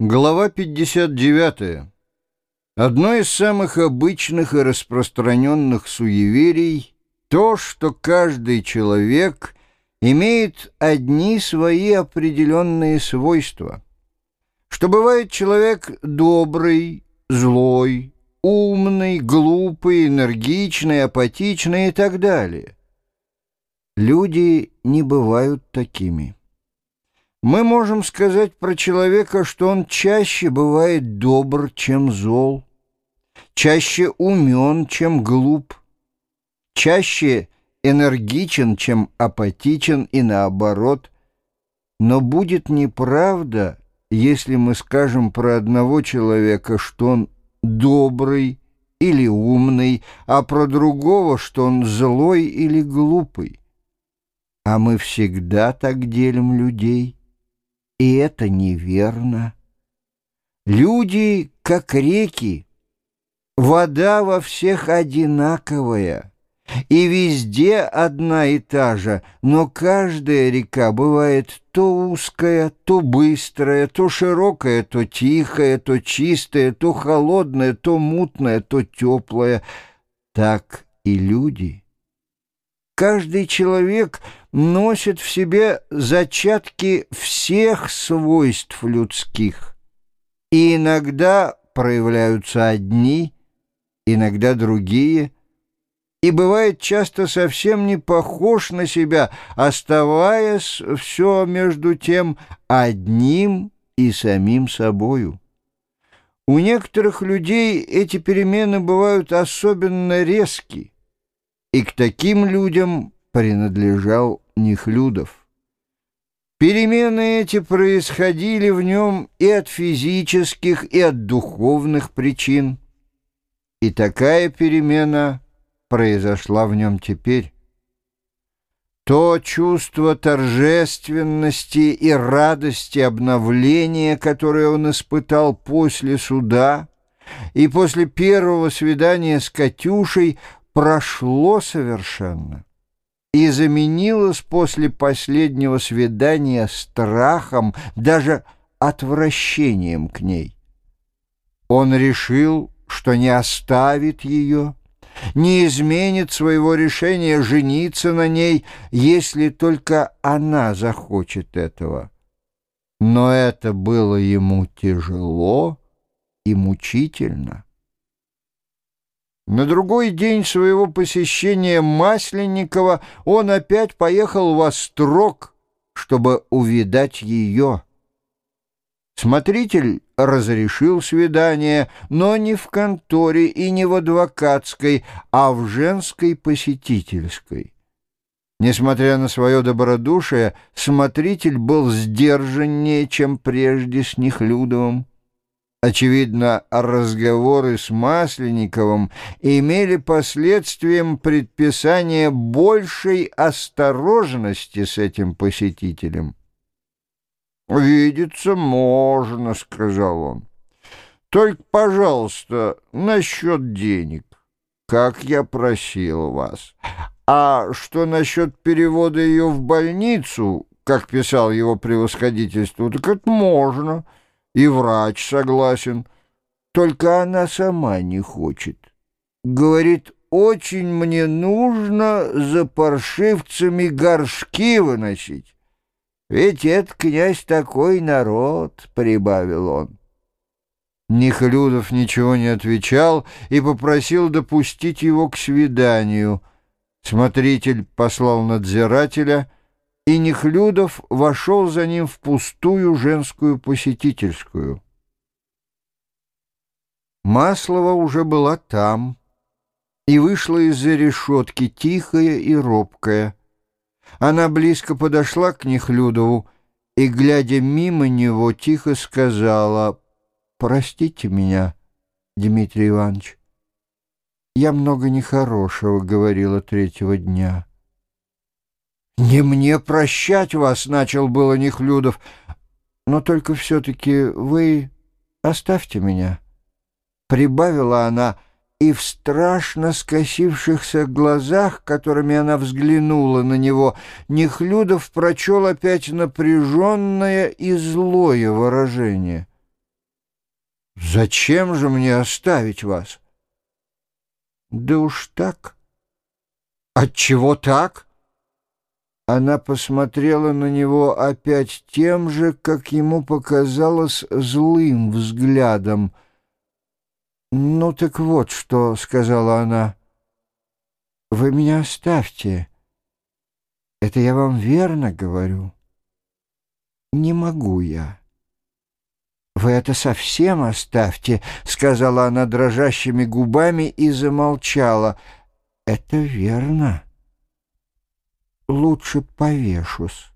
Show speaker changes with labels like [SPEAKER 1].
[SPEAKER 1] Глава 59. Одно из самых обычных и распространенных суеверий — то, что каждый человек имеет одни свои определенные свойства. Что бывает человек добрый, злой, умный, глупый, энергичный, апатичный и так далее. Люди не бывают такими. Мы можем сказать про человека, что он чаще бывает добр, чем зол, чаще умен, чем глуп, чаще энергичен, чем апатичен и наоборот. Но будет неправда, если мы скажем про одного человека, что он добрый или умный, а про другого, что он злой или глупый. А мы всегда так делим людей. И это неверно. Люди, как реки, вода во всех одинаковая, и везде одна и та же, но каждая река бывает то узкая, то быстрая, то широкая, то тихая, то чистая, то холодная, то мутная, то теплая. Так и люди — Каждый человек носит в себе зачатки всех свойств людских, и иногда проявляются одни, иногда другие, и бывает часто совсем не похож на себя, оставаясь все между тем одним и самим собою. У некоторых людей эти перемены бывают особенно резкие, и к таким людям принадлежал Нехлюдов. Перемены эти происходили в нем и от физических, и от духовных причин. И такая перемена произошла в нем теперь. То чувство торжественности и радости обновления, которое он испытал после суда и после первого свидания с Катюшей, прошло совершенно и заменилось после последнего свидания страхом, даже отвращением к ней. Он решил, что не оставит ее, не изменит своего решения жениться на ней, если только она захочет этого. Но это было ему тяжело и мучительно. На другой день своего посещения Масленникова он опять поехал в Острог, чтобы увидать ее. Смотритель разрешил свидание, но не в конторе и не в адвокатской, а в женской посетительской. Несмотря на свое добродушие, смотритель был сдержаннее, чем прежде с Нехлюдовым. Очевидно, разговоры с Масленниковым имели последствием предписания большей осторожности с этим посетителем. «Видеться можно», — сказал он. «Только, пожалуйста, насчет денег, как я просил вас. А что насчет перевода ее в больницу, как писал его превосходительство, так это можно» и врач согласен. Только она сама не хочет. Говорит, очень мне нужно за паршивцами горшки выносить. Ведь это, князь, такой народ, — прибавил он. Нихлюдов ничего не отвечал и попросил допустить его к свиданию. Смотритель послал надзирателя — и Нехлюдов вошел за ним в пустую женскую посетительскую. Маслова уже была там и вышла из-за решетки, тихая и робкая. Она близко подошла к Нехлюдову и, глядя мимо него, тихо сказала «Простите меня, Дмитрий Иванович, я много нехорошего говорила третьего дня». «Не мне прощать вас», — начал было Нехлюдов, «но только все-таки вы оставьте меня», — прибавила она, и в страшно скосившихся глазах, которыми она взглянула на него, Нехлюдов прочел опять напряженное и злое выражение. Зачем же мне оставить вас? Да уж так. Отчего так? Она посмотрела на него опять тем же, как ему показалось, злым взглядом. «Ну так вот что», — сказала она, — «вы меня оставьте. Это я вам верно говорю. Не могу я». «Вы это совсем оставьте», — сказала она дрожащими губами и замолчала. «Это верно. Лучше повешусь».